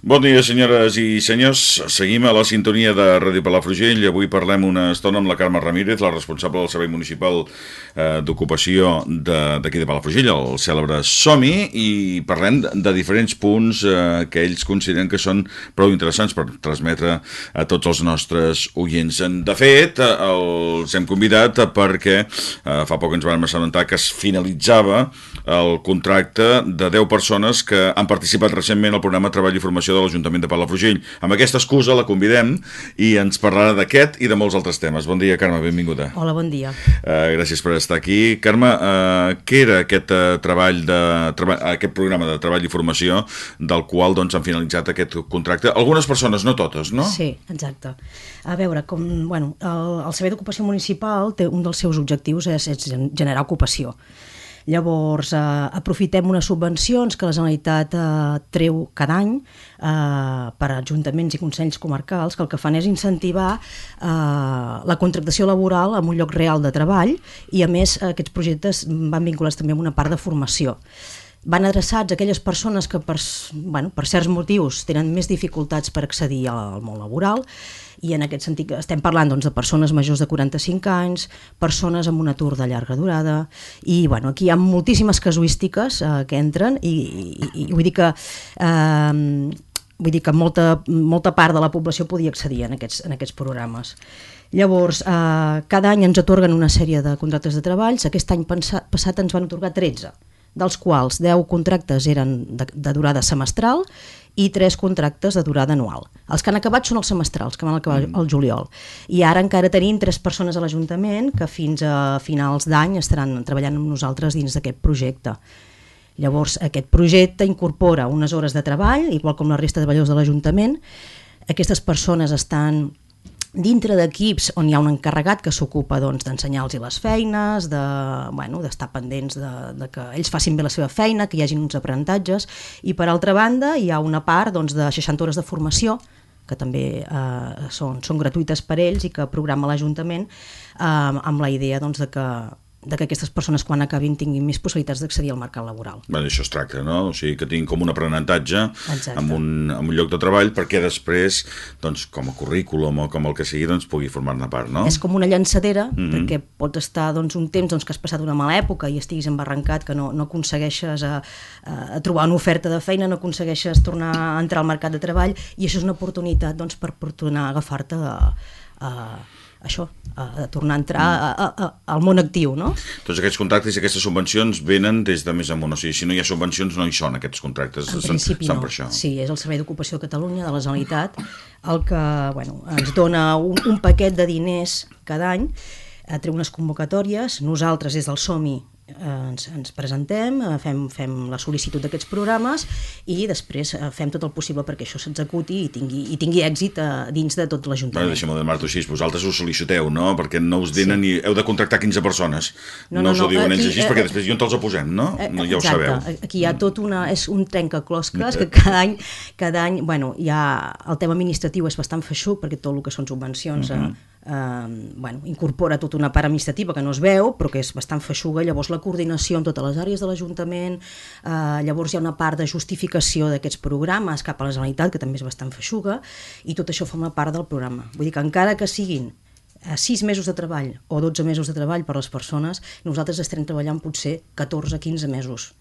Bon dia, senyores i senyors. Seguim a la sintonia de Ràdio Palafrugell. Avui parlem una estona amb la Carme Ramírez, la responsable del Servei Municipal eh, d'Ocupació d'aquí de, Palafrugell, el cèlebre SOMI, i parlem de diferents punts eh, que ells consideren que són prou interessants per transmetre a tots els nostres oients. De fet, els hem convidat perquè eh, fa poc ens vam assabentar que es finalitzava el contracte de 10 persones que han participat recentment al programa Treball i Formació de l'Ajuntament de Palafrugell. Amb aquesta excusa la convidem i ens parlarà d'aquest i de molts altres temes. Bon dia, Carme, benvinguda. Hola, bon dia. Uh, gràcies per estar aquí. Carme, uh, què era aquest uh, treball de treba aquest programa de treball i formació del qual doncs, han finalitzat aquest contracte? Algunes persones, no totes, no? Sí, exacte. A veure, com, bueno, el, el Servei d'Ocupació Municipal té un dels seus objectius és, és generar ocupació. Llavors, eh, aprofitem unes subvencions que la Generalitat eh, treu cada any eh, per a ajuntaments i consells comarcals que el que fan és incentivar eh, la contractació laboral en un lloc real de treball i, a més, aquests projectes van vinculats també amb una part de formació. Van adreçats a aquelles persones que per, bueno, per certs motius tenen més dificultats per accedir al món laboral i en aquest sentit estem parlant doncs, de persones majors de 45 anys, persones amb un atur de llarga durada i bueno, aquí hi ha moltíssimes casuístiques eh, que entren i, i, i vull dir que eh, vull dir que molta, molta part de la població podia accedir en aquests, en aquests programes. Llavors, eh, cada any ens atorguen una sèrie de contractes de treballs, aquest any passat ens van atorgar 13 dels quals 10 contractes eren de, de durada semestral i 3 contractes de durada anual. Els que han acabat són els semestrals, que van acabar mm. el juliol. I ara encara tenim 3 persones a l'Ajuntament que fins a finals d'any estaran treballant amb nosaltres dins d'aquest projecte. Llavors, aquest projecte incorpora unes hores de treball, igual com la resta de treballadors de l'Ajuntament. Aquestes persones estan dintre d'equips on hi ha un encarregat que s'ocupa doncs, d'ensenyar-los les feines, d'estar de, bueno, pendents de, de que ells facin bé la seva feina, que hi hagin uns aprenentatges, i per altra banda hi ha una part doncs, de 60 hores de formació que també eh, són, són gratuïtes per ells i que programa l'Ajuntament eh, amb la idea doncs, de que de que aquestes persones quan acabin tinguin més possibilitats d'accedir al mercat laboral. Bé, això es tracta, no? O sigui, que tinguin com un aprenentatge en un, en un lloc de treball perquè després, doncs, com a currículum o com el que sigui, doncs, pugui formar-ne part, no? És com una llançadera, mm -hmm. perquè pots estar doncs, un temps doncs, que has passat una mala època i estiguis embarrancat, que no, no aconsegueixes a, a trobar una oferta de feina, no aconsegueixes tornar a entrar al mercat de treball i això és una oportunitat doncs, per, tornar a agafar-te a, a això, a, a tornar a entrar a, a, a, al món actiu, no? Tots aquests contractes i aquestes subvencions venen des de més amunt, o sigui, si no hi ha subvencions no hi són aquests contractes, en són, són no. per això. Sí, és el Servei d'Ocupació de Catalunya, de la Generalitat, el que bueno, ens dona un, un paquet de diners cada any, a treu unes convocatòries, nosaltres des del SOMI eh, ens, ens presentem, eh, fem, fem la sol·licitud d'aquests programes i després eh, fem tot el possible perquè això s'executi i, tingui, i tingui èxit eh, dins de tot l'Ajuntament. Deixa'm de ho així, vosaltres ho sol·liciteu, no? Perquè no us denen sí. i heu de contractar 15 persones. No, no, no us ho diuen ells així, eh, perquè després jo on te'ls posem, no? no ja ho sabeu. Aquí hi ha tot una, és un trencaclosques que cada any, cada any, bueno, hi ha, el tema administratiu és bastant feixuc perquè tot el que són subvencions uh -huh. Eh, eh, bueno, incorpora tota una part administrativa que no es veu, però que és bastant feixuga, llavors la coordinació amb totes les àrees de l'Ajuntament, eh, llavors hi ha una part de justificació d'aquests programes cap a la Generalitat, que també és bastant feixuga, i tot això forma part del programa. Vull dir que encara que siguin a 6 mesos de treball o 12 mesos de treball per a les persones, nosaltres estarem treballant potser 14-15 mesos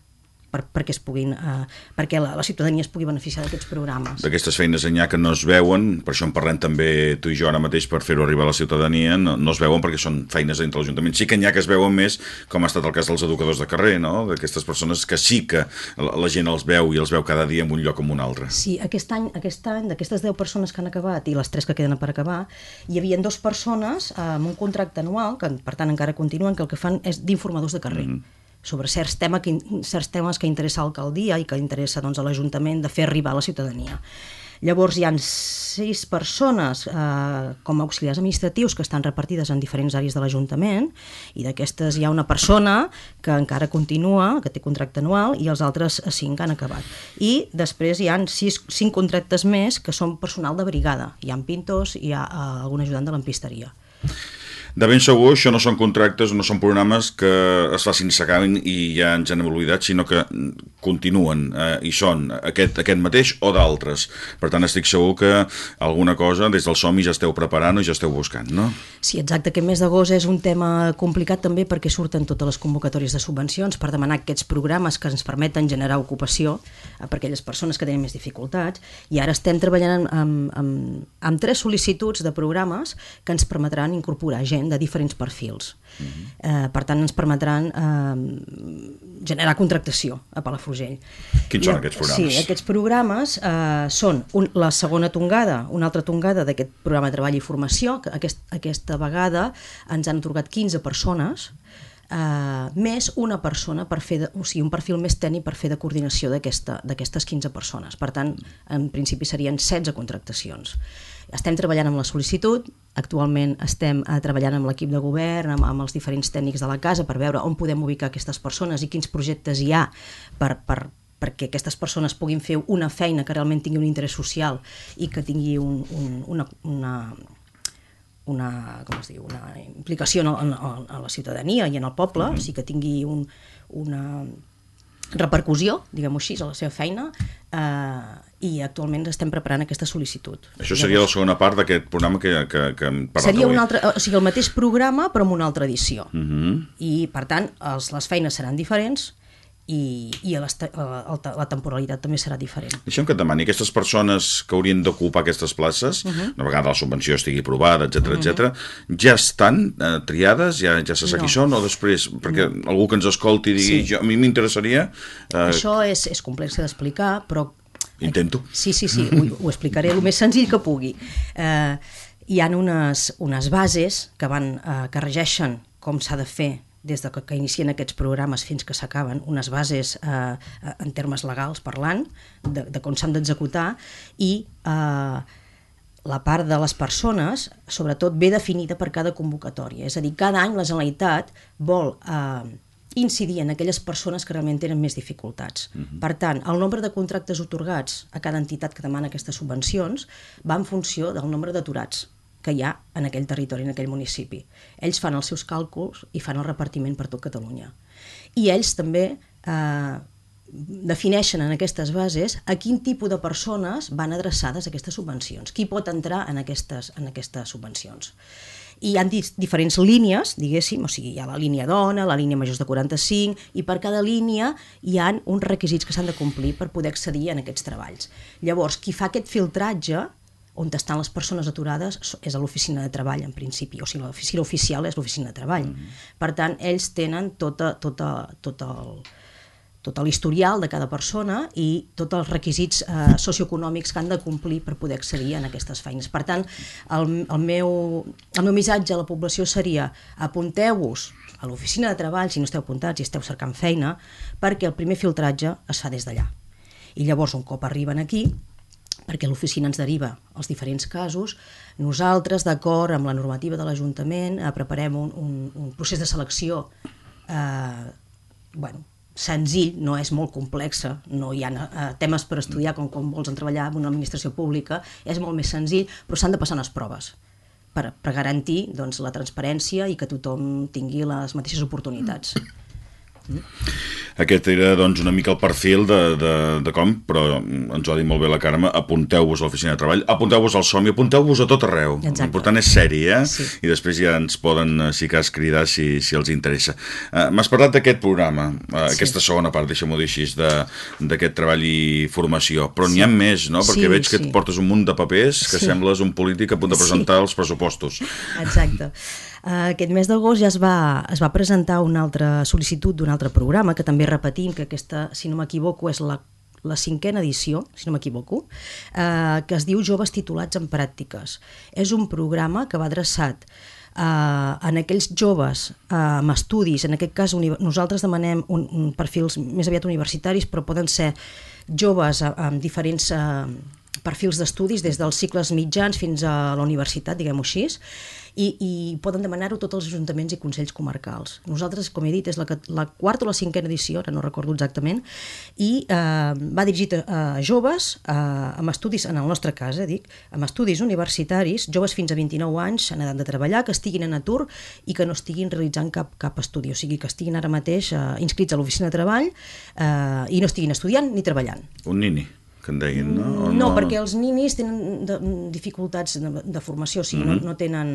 per, perquè, es puguin, eh, perquè la, la ciutadania es pugui beneficiar d'aquests programes. D'aquestes feines enllà que no es veuen, per això en parlem també tu i jo ara mateix per fer-ho arribar a la ciutadania, no, no es veuen perquè són feines entre l'Ajuntament. Sí que ha que es veuen més, com ha estat el cas dels educadors de carrer, no? d'aquestes persones que sí que la, la gent els veu i els veu cada dia en un lloc o en un altre. Sí, aquest any, aquest any d'aquestes 10 persones que han acabat i les 3 que queden per acabar, hi havia dues persones eh, amb un contracte anual, que per tant encara continuen, que el que fan és d'informadors de carrer. Mm -hmm sobre certs, tema que, certs temes que interessa l'alcaldia i que interessa doncs, a l'Ajuntament de fer arribar a la ciutadania. Llavors hi han sis persones eh, com a auxiliars administratius que estan repartides en diferents àrees de l'Ajuntament i d'aquestes hi ha una persona que encara continua, que té contracte anual i els altres cinc han acabat. I després hi han sis, cinc contractes més que són personal de brigada. Hi ha pintors hi ha eh, algun ajudant de l'empisteria. De ben segur, això no són contractes, no són programes que es facin s'acabin i ja ens han oblidat, sinó que continuen eh, i són aquest, aquest mateix o d'altres. Per tant, estic segur que alguna cosa des del SOMI ja esteu preparant o ja esteu buscant, no? Sí, exacte. Aquest mes d'agost és un tema complicat també perquè surten totes les convocatòries de subvencions per demanar aquests programes que ens permeten generar ocupació per aquelles persones que tenen més dificultats i ara estem treballant amb, amb, amb, amb tres sol·licituds de programes que ens permetran incorporar gent de diferents perfils. Uh -huh. eh, per tant, ens permetran eh, generar contractació a Palafrugell. Quins I, són aquests programes? Sí, aquests programes eh, són un, la segona tongada, una altra tongada d'aquest programa de treball i formació, que aquest, aquesta vegada ens han atorgat 15 persones Uh, més una persona per fer, de, o sigui, un perfil més tècnic per fer de coordinació d'aquestes 15 persones. Per tant, en principi serien 16 contractacions. Estem treballant amb la sol·licitud, actualment estem uh, treballant amb l'equip de govern, amb, amb els diferents tècnics de la casa per veure on podem ubicar aquestes persones i quins projectes hi ha per, per, perquè aquestes persones puguin fer una feina que realment tingui un interès social i que tingui un, un, una, una, una, com es diu, una implicació en, en, en la ciutadania i en el poble, mm -hmm. sigui que tingui un, una repercussió, diguem-ho així, a la seva feina, eh, i actualment estem preparant aquesta sol·licitud. Això seria Llavors, la segona part d'aquest programa que, que, que hem parlat Seria avui. un altre, o sigui, el mateix programa, però amb una altra edició. Uh -huh. I, per tant, els, les feines seran diferents, i, i a la, la temporalitat també serà diferent. Deixem que et demani, aquestes persones que haurien d'ocupar aquestes places, uh -huh. una vegada la subvenció estigui aprovada, etc uh -huh. etc, ja estan eh, triades, ja, ja se sap no. qui són, o després, perquè no. algú que ens escolti digui, sí. jo, a mi m'interessaria... Eh... Això és, és complex d'explicar, però... Intento. Sí, sí, sí, ho, ho explicaré el més senzill que pugui. Eh, hi ha unes, unes bases que, van, eh, que regeixen com s'ha de fer des de que, que inicien aquests programes fins que s'acaben, unes bases eh, en termes legals parlant, de, de com s'han d'executar, i eh, la part de les persones, sobretot, ve definida per cada convocatòria. És a dir, cada any la Generalitat vol eh, incidir en aquelles persones que realment tenen més dificultats. Uh -huh. Per tant, el nombre de contractes otorgats a cada entitat que demana aquestes subvencions va en funció del nombre d'aturats que hi ha en aquell territori, en aquell municipi. Ells fan els seus càlculs i fan el repartiment per tot Catalunya. I ells també eh, defineixen en aquestes bases a quin tipus de persones van adreçades aquestes subvencions, qui pot entrar en aquestes, en aquestes subvencions. I hi ha diferents línies, diguéssim, o sigui, hi ha la línia dona, la línia majors de 45, i per cada línia hi han uns requisits que s'han de complir per poder accedir a aquests treballs. Llavors, qui fa aquest filtratge on estan les persones aturades és a l'oficina de treball, en principi, o sigui, l'oficina oficial és l'oficina de treball. Mm -hmm. Per tant, ells tenen tota, tota, tot el, tot l'historial de cada persona i tots els requisits eh, socioeconòmics que han de complir per poder accedir en aquestes feines. Per tant, el, el, meu, el meu missatge a la població seria apunteu-vos a l'oficina de treball, si no esteu apuntats i esteu cercant feina, perquè el primer filtratge es fa des d'allà. I llavors, un cop arriben aquí, perquè l'oficina ens deriva els diferents casos, nosaltres, d'acord amb la normativa de l'Ajuntament, eh, preparem un, un, un procés de selecció eh, bueno, senzill, no és molt complexa, no hi ha eh, temes per estudiar com, com vols treballar en una administració pública, és molt més senzill, però s'han de passar unes proves per, per garantir doncs, la transparència i que tothom tingui les mateixes oportunitats. Mm. Aquest era doncs, una mica el perfil de, de, de com, però ens ho ha dit molt bé la Carme, apunteu-vos a l'oficina de treball, apunteu-vos al som i apunteu-vos a tot arreu. L'important és sèrie, eh? Sí. I després ja ens poden, eh, si cas, cridar si, si els interessa. Uh, M'has parlat d'aquest programa, uh, sí. aquesta segona part, deixa'm-ho dir així, d'aquest treball i formació, però n'hi sí. ha més, no? Perquè sí, veig que sí. et portes un munt de papers que sí. sembles un polític a punt de presentar sí. els pressupostos. Exacte. Uh, aquest mes d'agost ja es va, es va presentar una altra sol·licitud d'un altre programa, que també repetim que aquesta, si no m'equivoco, és la, la cinquena edició, si no m'equivoco, eh, que es diu Joves titulats en pràctiques. És un programa que va adreçat eh, en aquells joves eh, amb estudis, en aquest cas nosaltres demanem un, un perfils més aviat universitaris, però poden ser joves amb diferents eh, perfils d'estudis des dels cicles mitjans fins a la universitat, diguem-ho així, i, i poden demanar-ho tots els ajuntaments i consells comarcals. Nosaltres, com he dit, és la, la quarta o la cinquena edició, ara no recordo exactament, i eh, va dirigit a, a joves eh, amb estudis, en el nostre cas, eh, dic, amb estudis universitaris, joves fins a 29 anys en edat de treballar, que estiguin en atur i que no estiguin realitzant cap, cap estudi, o sigui, que estiguin ara mateix eh, inscrits a l'oficina de treball eh, i no estiguin estudiant ni treballant. Un nini que en deien, no? O no, no, perquè els ninis tenen de, dificultats de, de formació, o sigui, mm -hmm. no, no, tenen,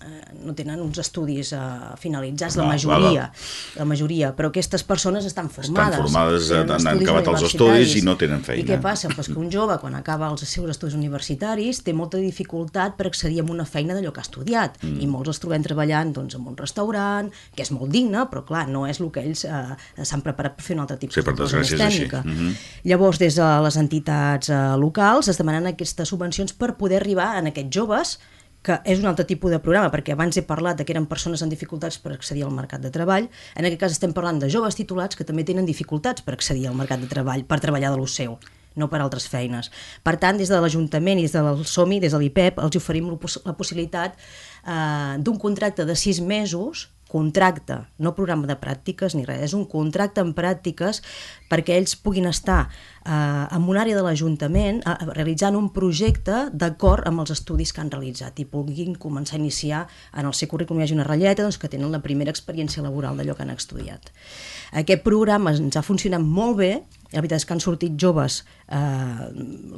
eh, no tenen uns estudis uh, finalitzats, no, la majoria, la majoria, però aquestes persones estan formades. Estan formades, han, han acabat els estudis i no tenen feina. I què passa? Pues que un jove, quan acaba els seus estudis universitaris, té molta dificultat per accedir a una feina d'allò que ha estudiat, mm. i molts els trobem treballant doncs, en un restaurant, que és molt digne, però clar, no és el que ells eh, s'han preparat per fer un altre tipus sí, de cosa més tècnica. Mm -hmm. Llavors, des de les entitats entitats eh, locals es demanen aquestes subvencions per poder arribar a aquests joves que és un altre tipus de programa, perquè abans he parlat de que eren persones amb dificultats per accedir al mercat de treball. En aquest cas estem parlant de joves titulats que també tenen dificultats per accedir al mercat de treball, per treballar de lo seu no per altres feines. Per tant, des de l'Ajuntament i des del SOMI, des de l'IPEP, els oferim la possibilitat eh, d'un contracte de sis mesos contracte, no programa de pràctiques ni res, és un contracte en pràctiques perquè ells puguin estar eh, en una àrea de l'Ajuntament eh, realitzant un projecte d'acord amb els estudis que han realitzat i puguin començar a iniciar en el seu currículum hi hagi una ratlleta doncs, que tenen la primera experiència laboral d'allò que han estudiat. Aquest programa ens ha funcionat molt bé la veritat és que han sortit joves eh,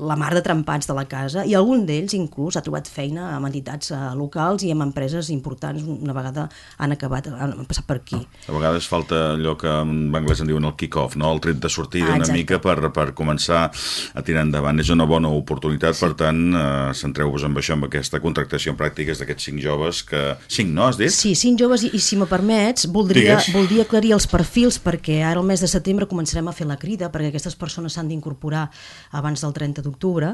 la mar de trempats de la casa i algun d'ells inclús ha trobat feina amb entitats eh, locals i amb empreses importants una vegada han acabat, han passat per aquí. A vegades falta allò que en anglès en diuen el kick-off, no? el tret de sortida ah, una mica per, per començar a tirar endavant. És una bona oportunitat, sí. per tant, eh, centreu-vos amb això, amb aquesta contractació en pràctiques d'aquests cinc joves que... Cinc, no, has dit? Sí, cinc joves i, i si me permets, voldria, voldria aclarir els perfils perquè ara el mes de setembre començarem a fer la crida perquè aquestes persones s'han d'incorporar abans del 30 d'octubre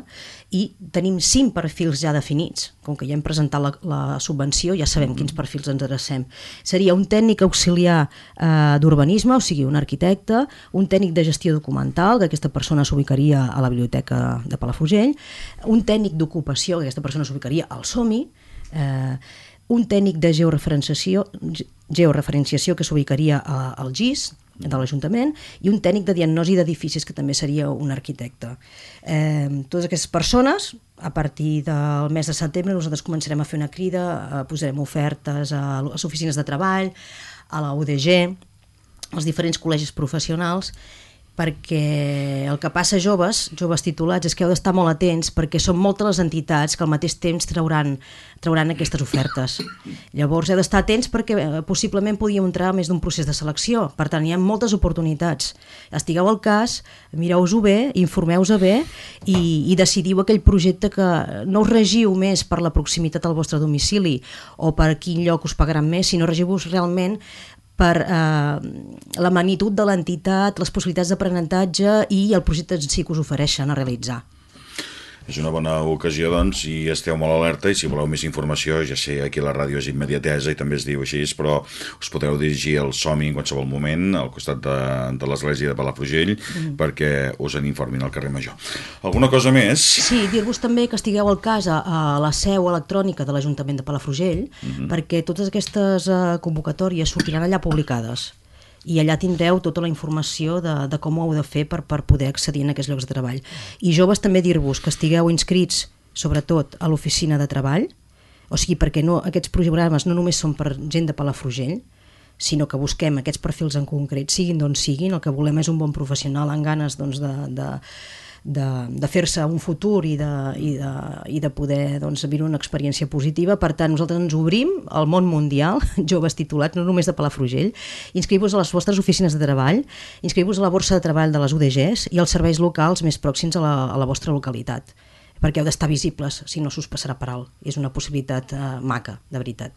i tenim cinc perfils ja definits. Com que ja hem presentat la, la subvenció, ja sabem quins perfils ens adrecem. Seria un tècnic auxiliar eh, d'urbanisme, o sigui, un arquitecte, un tècnic de gestió documental, que aquesta persona s'ubicaria a la biblioteca de Palafrugell, un tècnic d'ocupació, que aquesta persona s'ubicaria al SOMI, eh, un tècnic de georreferenciació, georreferenciació que s'ubicaria al GIS, de l'Ajuntament i un tècnic de diagnosi d'edificis que també seria un arquitecte. Eh, totes aquestes persones, a partir del mes de setembre nosaltres començarem a fer una crida, eh, posarem ofertes a les oficines de treball, a la UDG, als diferents col·legis professionals perquè el que passa joves, joves titulats, és que heu d'estar molt atents perquè són moltes les entitats que al mateix temps trauran, trauran aquestes ofertes. Llavors heu d'estar atents perquè eh, possiblement podíem entrar més d'un procés de selecció. Per tant, hi ha moltes oportunitats. Estigueu al cas, mireu-vos-ho bé, informeu-vos bé i, i decidiu aquell projecte que no us regiu més per la proximitat al vostre domicili o per quin lloc us pagaran més, sinó regiu-vos realment per eh, la magnitud de l'entitat, les possibilitats d'aprenentatge i el projecte en si que us ofereixen a realitzar és una bona ocasió, doncs, i esteu molt alerta i si voleu més informació, ja sé, aquí la ràdio és immediatesa i també es diu així, però us podeu dirigir al SOMI en qualsevol moment, al costat de, de l'església de Palafrugell, mm. perquè us en informin al carrer Major. Alguna cosa més? Sí, dir-vos també que estigueu al cas a, a la seu electrònica de l'Ajuntament de Palafrugell, mm -hmm. perquè totes aquestes uh, convocatòries sortiran allà publicades i allà tindreu tota la informació de, de com ho heu de fer per, per poder accedir a aquests llocs de treball. I joves també dir-vos que estigueu inscrits sobretot a l'oficina de treball, o sigui, perquè no, aquests programes no només són per gent de Palafrugell, sinó que busquem aquests perfils en concret, siguin d'on siguin, el que volem és un bon professional amb ganes doncs, de, de, de, de fer-se un futur i de, i de, i de poder doncs, viure una experiència positiva. Per tant, nosaltres ens obrim al món mundial, joves titulats, no només de Palafrugell, inscriu-vos a les vostres oficines de treball, inscriu-vos a la borsa de treball de les UDGs i als serveis locals més pròxims a la, a la vostra localitat perquè heu d'estar visibles, si no s'us passarà per alt. És una possibilitat uh, maca, de veritat.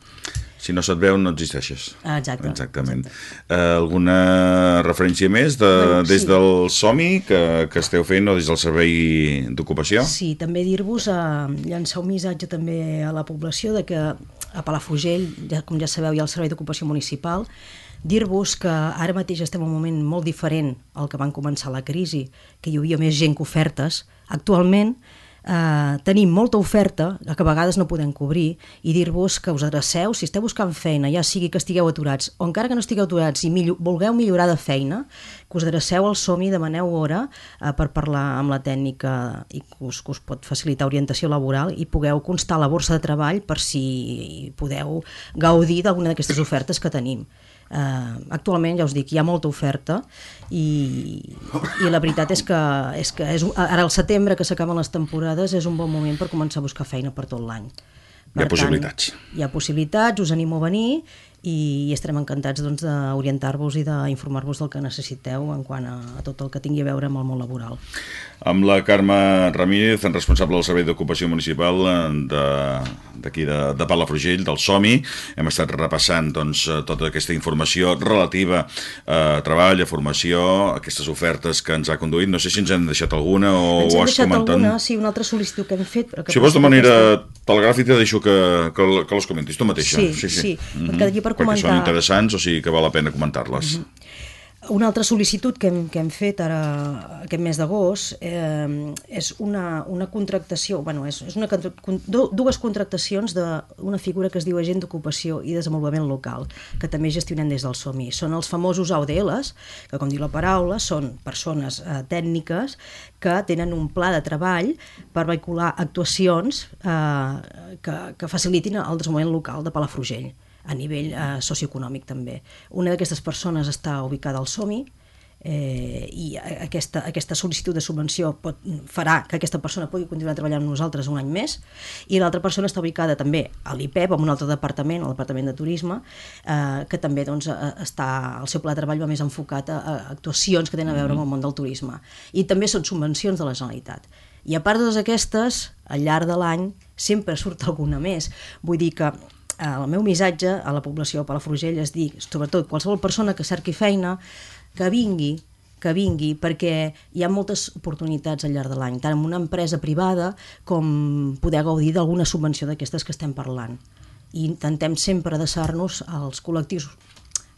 Si no se't veu, no existeixes. Exacte. Exactament. Exacte. Uh, alguna referència més de, bueno, des sí. del SOMI que, que esteu fent o des del Servei d'Ocupació? Sí, també dir-vos, uh, llançar un missatge també a la població de que a Palafrugell, ja, com ja sabeu, hi ha el Servei d'Ocupació Municipal, dir-vos que ara mateix estem en un moment molt diferent al que van començar la crisi, que hi havia més gent que ofertes. Actualment, eh, tenim molta oferta que a vegades no podem cobrir i dir-vos que us adreceu, si esteu buscant feina, ja sigui que estigueu aturats o encara que no estigueu aturats i millor, vulgueu millorar de feina, que us adreceu al SOMI, demaneu hora eh, per parlar amb la tècnica i que us, que us pot facilitar orientació laboral i pugueu constar la borsa de treball per si podeu gaudir d'alguna d'aquestes ofertes que tenim. Uh, actualment, ja us dic, hi ha molta oferta i, i la veritat és que, és que és, ara al setembre que s'acaben les temporades és un bon moment per començar a buscar feina per tot l'any. Hi ha possibilitats. Hi ha possibilitats, us animo a venir i estarem encantats doncs, d'orientar-vos i d'informar-vos del que necessiteu en quant a, a tot el que tingui a veure amb el món laboral. Amb la Carme Ramírez, responsable del Servei d'Ocupació Municipal d'aquí de, de, de Palafrugell, del SOMI, hem estat repassant doncs, tota aquesta informació relativa a treball, a formació, aquestes ofertes que ens ha conduït. No sé si ens hem deixat alguna o ens ho has comentat. Alguna, sí, una altra sol·licitud que hem fet. Però que si vols de manera aquesta... telegràfica, deixo que, que, que les comentis tu mateixa. Sí, sí. sí. sí. Mm -hmm. Perquè, per perquè comentar... són interessants, o sigui que val la pena comentar-les. Mm -hmm. Una altra sol·licitud que hem, que hem fet ara aquest mes d'agost eh, és una, una contractació, bueno, és, és una, dues contractacions d'una figura que es diu agent d'ocupació i desenvolupament local, que també gestionem des del SOMI. Són els famosos AUDLs, que com diu la paraula, són persones eh, tècniques que tenen un pla de treball per vehicular actuacions eh, que, que facilitin el desenvolupament local de Palafrugell a nivell eh, socioeconòmic també. Una d'aquestes persones està ubicada al SOMI, eh, i aquesta, aquesta sol·licitud de subvenció pot, farà que aquesta persona pugui continuar treballant amb nosaltres un any més i l'altra persona està ubicada també a l'IPEP, en un altre departament, al Departament de Turisme, eh, que també doncs, eh, està, el seu pla de treball va més enfocat a, a actuacions que tenen a veure amb el món del turisme. I també són subvencions de la Generalitat. I a part de totes aquestes, al llarg de l'any sempre surt alguna més. Vull dir que el meu missatge a la població de Palafrugell és dir, sobretot qualsevol persona que cerqui feina, que vingui, que vingui, perquè hi ha moltes oportunitats al llarg de l'any, tant en una empresa privada com poder gaudir d'alguna subvenció d'aquestes que estem parlant. I intentem sempre adreçar-nos als col·lectius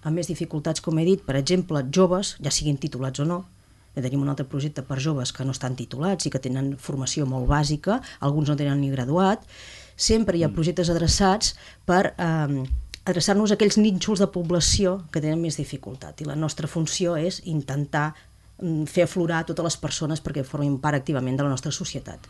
amb més dificultats, com he dit, per exemple, joves, ja siguin titulats o no, que tenim un altre projecte per joves que no estan titulats i que tenen formació molt bàsica, alguns no tenen ni graduat, sempre hi ha mm. projectes adreçats per eh, adreçar-nos a aquells nínxols de població que tenen més dificultat i la nostra funció és intentar mm, fer aflorar totes les persones perquè formin part activament de la nostra societat.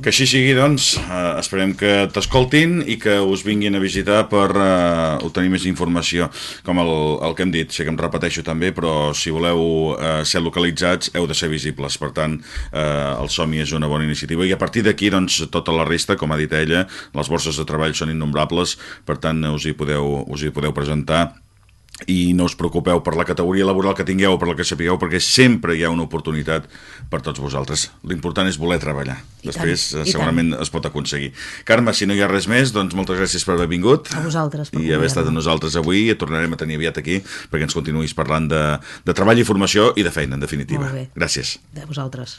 Que així sigui, doncs, eh, esperem que t'escoltin i que us vinguin a visitar per eh, obtenir més informació. Com el, el que hem dit, sé que em repeteixo també, però si voleu eh, ser localitzats heu de ser visibles. Per tant, eh, el Somi és una bona iniciativa i a partir d'aquí, doncs, tota la resta, com ha dit ella, les borses de treball són innombrables, per tant, us hi podeu, us hi podeu presentar i no us preocupeu per la categoria laboral que tingueu o per la que sapigueu, perquè sempre hi ha una oportunitat per tots vosaltres. L'important és voler treballar. I Després tant, segurament tant. es pot aconseguir. Carme, si no hi ha res més, doncs moltes gràcies per haver vingut. A vosaltres. Per I haver estat amb nosaltres avui. Et tornarem a tenir aviat aquí perquè ens continuïs parlant de, de treball i formació i de feina, en definitiva. Gràcies. De vosaltres.